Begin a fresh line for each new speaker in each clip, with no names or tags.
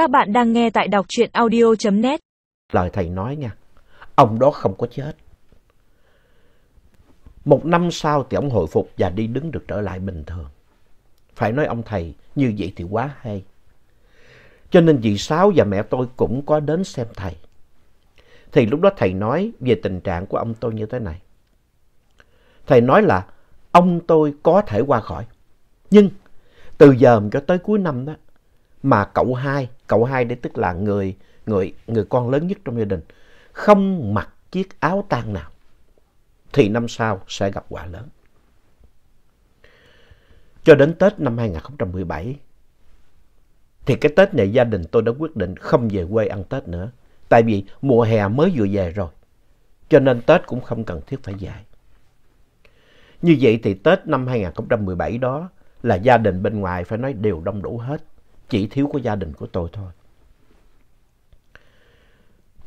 Các bạn đang nghe tại đọc truyện audio.net.
Lời thầy nói nha, ông đó không có chết. Một năm sau thì ông hồi phục và đi đứng được trở lại bình thường. Phải nói ông thầy như vậy thì quá hay. Cho nên dì Sáu và mẹ tôi cũng có đến xem thầy. Thì lúc đó thầy nói về tình trạng của ông tôi như thế này. Thầy nói là ông tôi có thể qua khỏi. Nhưng từ giờ cho tới cuối năm đó mà cậu hai, cậu hai đấy tức là người, người, người con lớn nhất trong gia đình, không mặc chiếc áo tang nào, thì năm sau sẽ gặp quả lớn. Cho đến Tết năm 2017, thì cái Tết này gia đình tôi đã quyết định không về quê ăn Tết nữa. Tại vì mùa hè mới vừa về rồi, cho nên Tết cũng không cần thiết phải dài Như vậy thì Tết năm 2017 đó là gia đình bên ngoài phải nói đều đông đủ hết. Chỉ thiếu của gia đình của tôi thôi.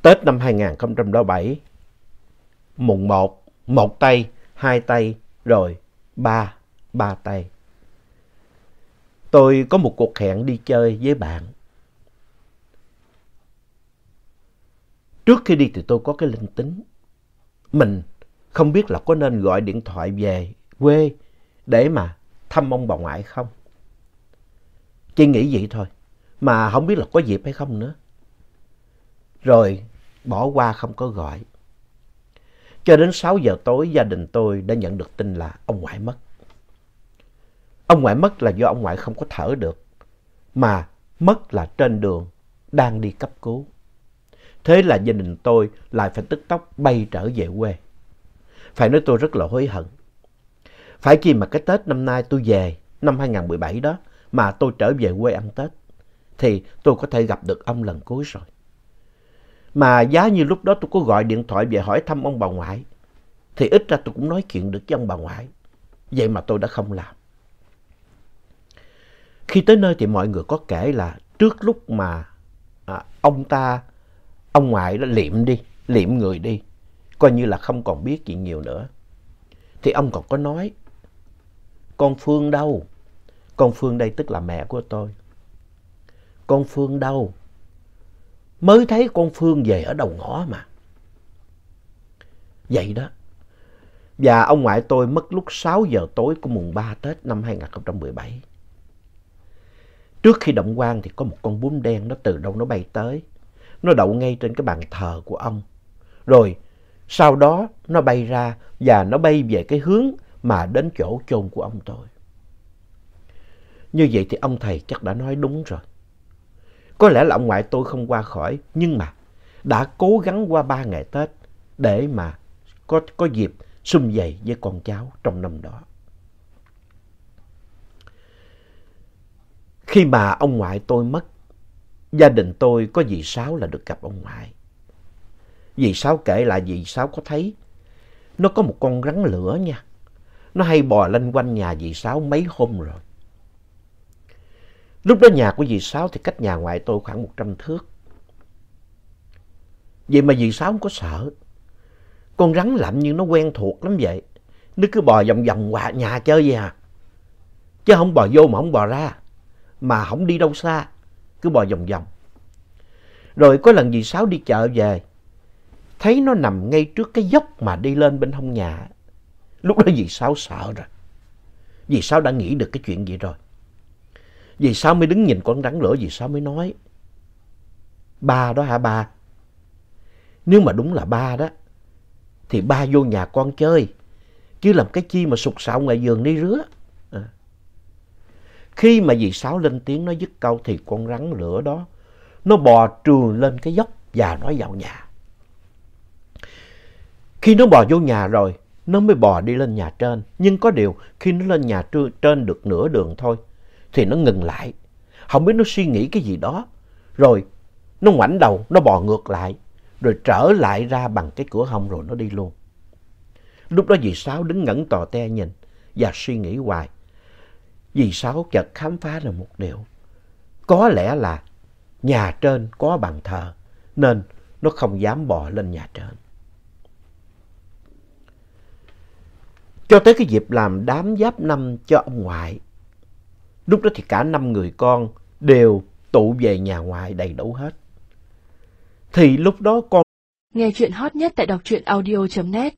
Tết năm 2007, mùng 1, một tay, hai tay, rồi ba, ba tay. Tôi có một cuộc hẹn đi chơi với bạn. Trước khi đi thì tôi có cái linh tính. Mình không biết là có nên gọi điện thoại về quê để mà thăm ông bà ngoại không? Chỉ nghĩ vậy thôi, mà không biết là có dịp hay không nữa. Rồi bỏ qua không có gọi. Cho đến 6 giờ tối gia đình tôi đã nhận được tin là ông ngoại mất. Ông ngoại mất là do ông ngoại không có thở được, mà mất là trên đường đang đi cấp cứu. Thế là gia đình tôi lại phải tức tốc bay trở về quê. Phải nói tôi rất là hối hận. Phải chi mà cái Tết năm nay tôi về, năm 2017 đó, mà tôi trở về quê ăn Tết, thì tôi có thể gặp được ông lần cuối rồi. Mà giá như lúc đó tôi có gọi điện thoại về hỏi thăm ông bà ngoại, thì ít ra tôi cũng nói chuyện được với ông bà ngoại. Vậy mà tôi đã không làm. Khi tới nơi thì mọi người có kể là trước lúc mà à, ông ta, ông ngoại đã liệm đi, liệm người đi, coi như là không còn biết gì nhiều nữa. Thì ông còn có nói, con Phương đâu? Con Phương đây tức là mẹ của tôi. Con Phương đâu? Mới thấy con Phương về ở đầu ngõ mà. Vậy đó. Và ông ngoại tôi mất lúc 6 giờ tối của mùng 3 Tết năm 2017. Trước khi động quan thì có một con bướm đen nó từ đâu nó bay tới. Nó đậu ngay trên cái bàn thờ của ông. Rồi, sau đó nó bay ra và nó bay về cái hướng mà đến chỗ chôn của ông tôi. Như vậy thì ông thầy chắc đã nói đúng rồi. Có lẽ là ông ngoại tôi không qua khỏi, nhưng mà đã cố gắng qua ba ngày Tết để mà có, có dịp sum vầy với con cháu trong năm đó. Khi mà ông ngoại tôi mất, gia đình tôi có dì Sáu là được gặp ông ngoại. Dì Sáu kể lại dì Sáu có thấy nó có một con rắn lửa nha. Nó hay bò lên quanh nhà dì Sáu mấy hôm rồi. Lúc đó nhà của dì Sáu thì cách nhà ngoại tôi khoảng 100 thước. Vậy mà dì Sáu không có sợ. Con rắn lạnh như nó quen thuộc lắm vậy. Nó cứ bò vòng vòng qua nhà chơi vậy à. Chứ không bò vô mà không bò ra. Mà không đi đâu xa. Cứ bò vòng vòng. Rồi có lần dì Sáu đi chợ về. Thấy nó nằm ngay trước cái dốc mà đi lên bên hông nhà. Lúc đó dì Sáu sợ rồi. Dì Sáu đã nghĩ được cái chuyện gì rồi vì sao mới đứng nhìn con rắn lửa, vì sao mới nói. Ba đó hả ba? Nếu mà đúng là ba đó, thì ba vô nhà con chơi. Chứ làm cái chi mà sục sạo ngoài giường đi rứa. À. Khi mà dì Sáu lên tiếng nói dứt câu thì con rắn lửa đó, nó bò trường lên cái dốc và nó vào nhà. Khi nó bò vô nhà rồi, nó mới bò đi lên nhà trên. Nhưng có điều, khi nó lên nhà trên được nửa đường thôi, thì nó ngừng lại. Không biết nó suy nghĩ cái gì đó. Rồi nó ngoảnh đầu, nó bò ngược lại. Rồi trở lại ra bằng cái cửa hông rồi nó đi luôn. Lúc đó dì Sáu đứng ngẩn tò te nhìn và suy nghĩ hoài. Dì Sáu chợt khám phá ra một điều. Có lẽ là nhà trên có bàn thờ nên nó không dám bò lên nhà trên. Cho tới cái dịp làm đám giáp năm cho ông ngoại Lúc đó thì cả năm người con đều tụ về nhà ngoại đầy đủ hết. Thì lúc đó con
Nghe chuyện hot nhất tại đọc truyện audio.net